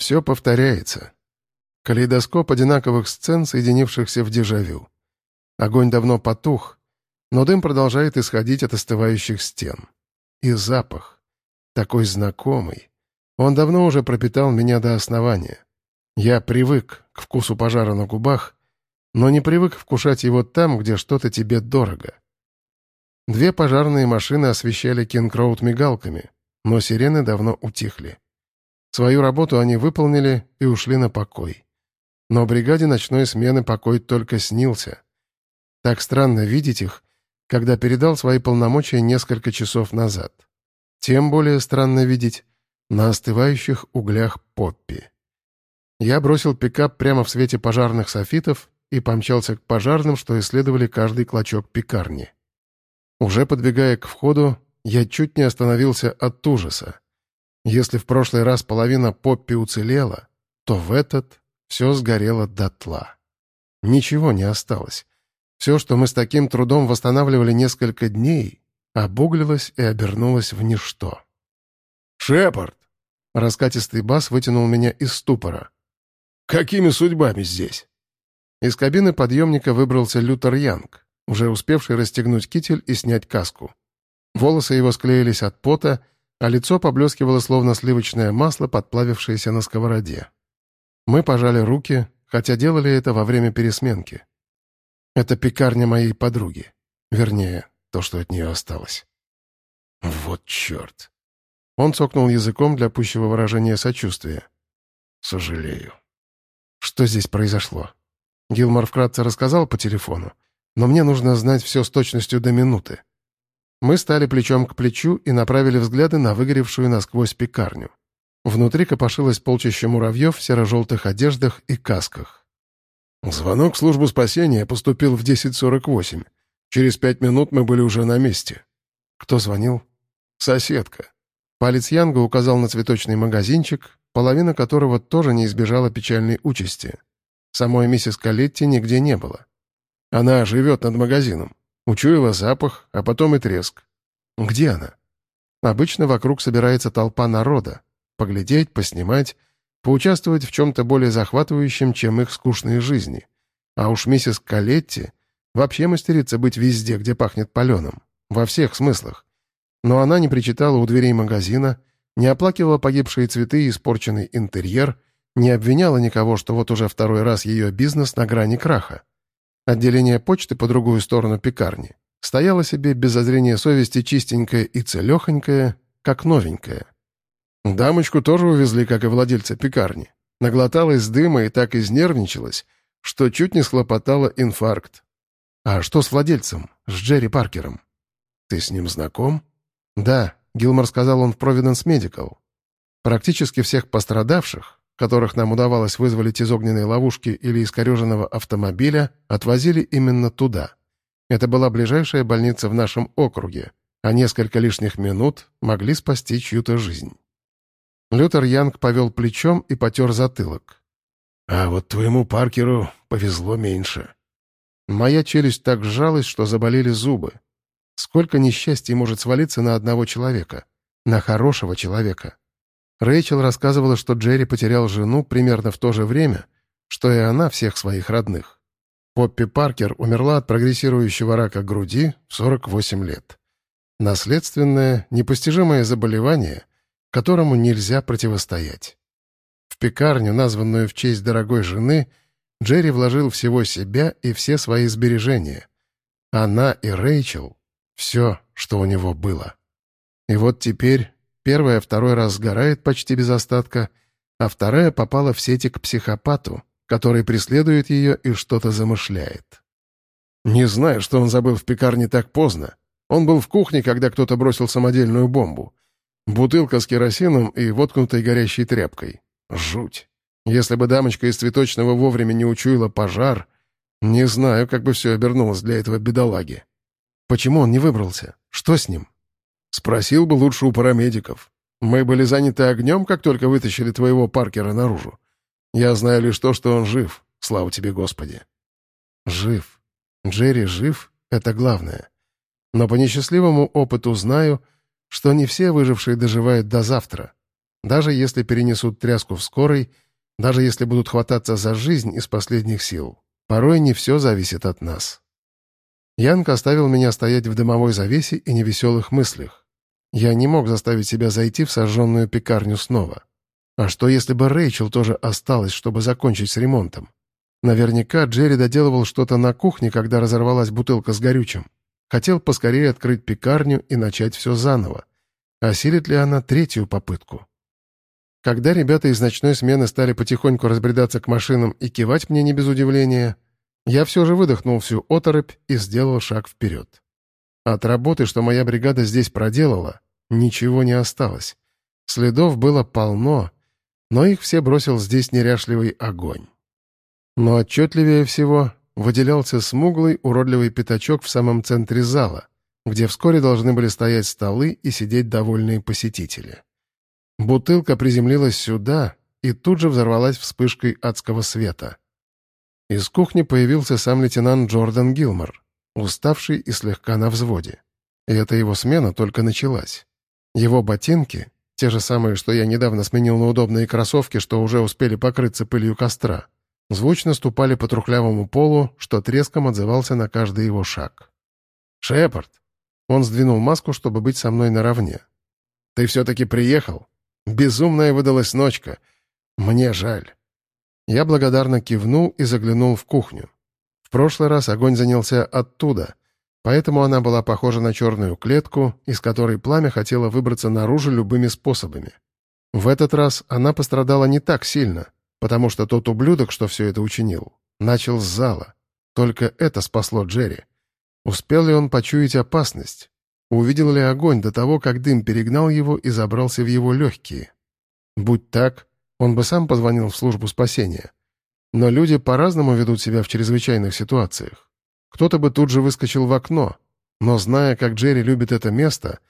Все повторяется. Калейдоскоп одинаковых сцен, соединившихся в дежавю. Огонь давно потух, но дым продолжает исходить от остывающих стен. И запах, такой знакомый, он давно уже пропитал меня до основания. Я привык к вкусу пожара на губах, но не привык вкушать его там, где что-то тебе дорого. Две пожарные машины освещали Кингроуд мигалками, но сирены давно утихли. Свою работу они выполнили и ушли на покой. Но бригаде ночной смены покой только снился. Так странно видеть их, когда передал свои полномочия несколько часов назад. Тем более странно видеть на остывающих углях Поппи. Я бросил пикап прямо в свете пожарных софитов и помчался к пожарным, что исследовали каждый клочок пекарни. Уже подбегая к входу, я чуть не остановился от ужаса. Если в прошлый раз половина Поппи уцелела, то в этот все сгорело дотла. Ничего не осталось. Все, что мы с таким трудом восстанавливали несколько дней, обуглилось и обернулось в ничто. «Шепард!» — раскатистый бас вытянул меня из ступора. «Какими судьбами здесь?» Из кабины подъемника выбрался Лютер Янг, уже успевший расстегнуть китель и снять каску. Волосы его склеились от пота, а лицо поблескивало словно сливочное масло, подплавившееся на сковороде. Мы пожали руки, хотя делали это во время пересменки. Это пекарня моей подруги. Вернее, то, что от нее осталось. Вот черт. Он цокнул языком для пущего выражения сочувствия. Сожалею. Что здесь произошло? Гилмор вкратце рассказал по телефону, но мне нужно знать все с точностью до минуты. Мы стали плечом к плечу и направили взгляды на выгоревшую насквозь пекарню. Внутри копошилось полчище муравьев в серо-желтых одеждах и касках. Звонок в службу спасения поступил в 10.48. Через пять минут мы были уже на месте. Кто звонил? Соседка. Палец Янга указал на цветочный магазинчик, половина которого тоже не избежала печальной участи. Самой миссис Калетти нигде не было. Она живет над магазином. Учуяла запах, а потом и треск. Где она? Обычно вокруг собирается толпа народа. Поглядеть, поснимать, поучаствовать в чем-то более захватывающем, чем их скучные жизни. А уж миссис Калетти вообще мастерица быть везде, где пахнет паленым. Во всех смыслах. Но она не причитала у дверей магазина, не оплакивала погибшие цветы и испорченный интерьер, не обвиняла никого, что вот уже второй раз ее бизнес на грани краха. Отделение почты по другую сторону пекарни стояло себе без зазрения совести чистенькое и целехонькое, как новенькое. Дамочку тоже увезли, как и владельца пекарни. Наглоталась дыма и так изнервничалась, что чуть не схлопотала инфаркт. А что с владельцем, с Джерри Паркером? Ты с ним знаком? Да, Гилмор сказал он в Providence Medical. Практически всех пострадавших, которых нам удавалось вызволить из огненной ловушки или искореженного автомобиля, отвозили именно туда. Это была ближайшая больница в нашем округе, а несколько лишних минут могли спасти чью-то жизнь. Лютер Янг повел плечом и потер затылок. «А вот твоему Паркеру повезло меньше». Моя челюсть так сжалась, что заболели зубы. Сколько несчастий может свалиться на одного человека? На хорошего человека. Рэйчел рассказывала, что Джерри потерял жену примерно в то же время, что и она всех своих родных. Поппи Паркер умерла от прогрессирующего рака груди в 48 лет. Наследственное, непостижимое заболевание, которому нельзя противостоять. В пекарню, названную в честь дорогой жены, Джерри вложил всего себя и все свои сбережения. Она и Рэйчел — все, что у него было. И вот теперь первая второй раз сгорает почти без остатка, а вторая попала в сети к психопату, который преследует ее и что-то замышляет. Не знаю, что он забыл в пекарне так поздно. Он был в кухне, когда кто-то бросил самодельную бомбу. Бутылка с керосином и воткнутой горящей тряпкой. Жуть. Если бы дамочка из цветочного вовремя не учуяла пожар, не знаю, как бы все обернулось для этого бедолаги. Почему он не выбрался? Что с ним? Спросил бы лучше у парамедиков. Мы были заняты огнем, как только вытащили твоего Паркера наружу. Я знаю лишь то, что он жив. Слава тебе, Господи. Жив. Джерри жив — это главное. Но по несчастливому опыту знаю — что не все выжившие доживают до завтра. Даже если перенесут тряску в скорой, даже если будут хвататься за жизнь из последних сил, порой не все зависит от нас. Янка оставил меня стоять в дымовой завесе и невеселых мыслях. Я не мог заставить себя зайти в сожженную пекарню снова. А что, если бы Рэйчел тоже осталась, чтобы закончить с ремонтом? Наверняка Джерри доделывал что-то на кухне, когда разорвалась бутылка с горючим. Хотел поскорее открыть пекарню и начать все заново. Осилит ли она третью попытку? Когда ребята из ночной смены стали потихоньку разбредаться к машинам и кивать мне не без удивления, я все же выдохнул всю оторопь и сделал шаг вперед. От работы, что моя бригада здесь проделала, ничего не осталось. Следов было полно, но их все бросил здесь неряшливый огонь. Но отчетливее всего выделялся смуглый, уродливый пятачок в самом центре зала, где вскоре должны были стоять столы и сидеть довольные посетители. Бутылка приземлилась сюда и тут же взорвалась вспышкой адского света. Из кухни появился сам лейтенант Джордан Гилмор, уставший и слегка на взводе. И эта его смена только началась. Его ботинки, те же самые, что я недавно сменил на удобные кроссовки, что уже успели покрыться пылью костра, звучно ступали по трухлявому полу, что треском отзывался на каждый его шаг. «Шепард!» Он сдвинул маску, чтобы быть со мной наравне. «Ты все-таки приехал? Безумная выдалась ночка. Мне жаль». Я благодарно кивнул и заглянул в кухню. Прошлый раз огонь занялся оттуда, поэтому она была похожа на черную клетку, из которой пламя хотело выбраться наружу любыми способами. В этот раз она пострадала не так сильно, потому что тот ублюдок, что все это учинил, начал с зала. Только это спасло Джерри. Успел ли он почуять опасность? Увидел ли огонь до того, как дым перегнал его и забрался в его легкие? Будь так, он бы сам позвонил в службу спасения. Но люди по-разному ведут себя в чрезвычайных ситуациях. Кто-то бы тут же выскочил в окно, но, зная, как Джерри любит это место,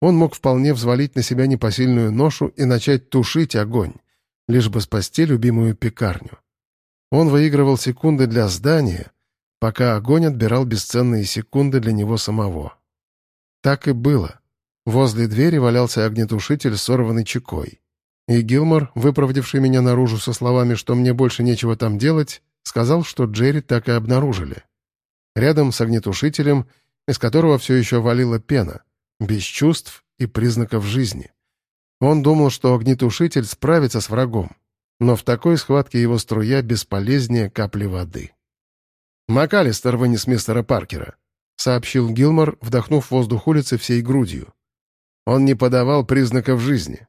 он мог вполне взвалить на себя непосильную ношу и начать тушить огонь, лишь бы спасти любимую пекарню. Он выигрывал секунды для здания, пока огонь отбирал бесценные секунды для него самого. Так и было. Возле двери валялся огнетушитель с сорванной чекой. И Гилмор, выпроводивший меня наружу со словами, что мне больше нечего там делать, сказал, что Джерри так и обнаружили. Рядом с огнетушителем, из которого все еще валила пена, без чувств и признаков жизни. Он думал, что огнетушитель справится с врагом, но в такой схватке его струя бесполезнее капли воды. «МакАлистер вынес мистера Паркера», сообщил Гилмор, вдохнув воздух улицы всей грудью. Он не подавал признаков жизни.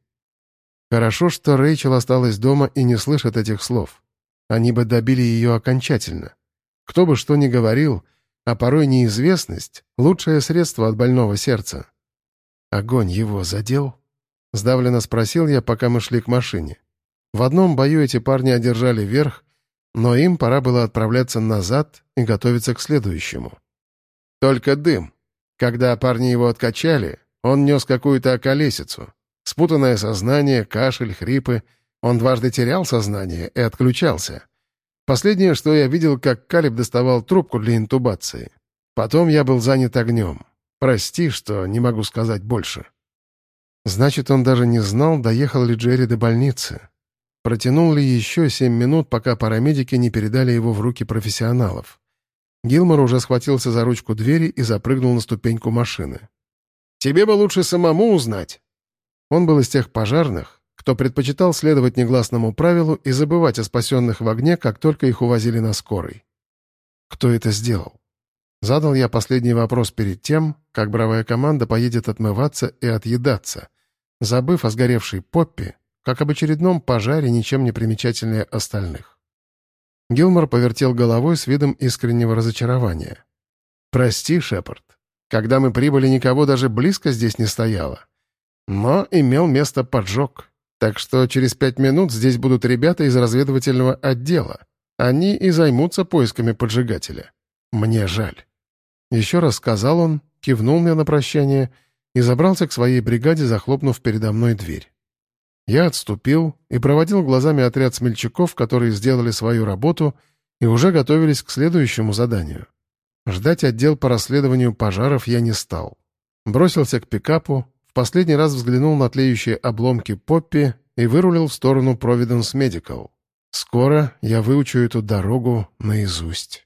Хорошо, что Рэйчел осталась дома и не слышит этих слов. Они бы добили ее окончательно. Кто бы что ни говорил, а порой неизвестность — лучшее средство от больного сердца. Огонь его задел? Сдавленно спросил я, пока мы шли к машине. В одном бою эти парни одержали верх, но им пора было отправляться назад и готовиться к следующему. Только дым. Когда парни его откачали, он нес какую-то околесицу. Спутанное сознание, кашель, хрипы. Он дважды терял сознание и отключался. Последнее, что я видел, как Калиб доставал трубку для интубации. Потом я был занят огнем. Прости, что не могу сказать больше. Значит, он даже не знал, доехал ли Джерри до больницы. Протянул ли еще семь минут, пока парамедики не передали его в руки профессионалов. Гилмор уже схватился за ручку двери и запрыгнул на ступеньку машины. «Тебе бы лучше самому узнать!» Он был из тех пожарных, кто предпочитал следовать негласному правилу и забывать о спасенных в огне, как только их увозили на скорой. «Кто это сделал?» Задал я последний вопрос перед тем, как бравая команда поедет отмываться и отъедаться, забыв о сгоревшей Поппи, как об очередном пожаре, ничем не примечательнее остальных. Гилмор повертел головой с видом искреннего разочарования. «Прости, Шепард. Когда мы прибыли, никого даже близко здесь не стояло. Но имел место поджог. Так что через пять минут здесь будут ребята из разведывательного отдела. Они и займутся поисками поджигателя. Мне жаль». Еще раз сказал он, кивнул мне на прощание и забрался к своей бригаде, захлопнув передо мной дверь. Я отступил и проводил глазами отряд смельчаков, которые сделали свою работу и уже готовились к следующему заданию. Ждать отдел по расследованию пожаров я не стал. Бросился к пикапу, в последний раз взглянул на тлеющие обломки Поппи и вырулил в сторону Providence Medical. Скоро я выучу эту дорогу наизусть.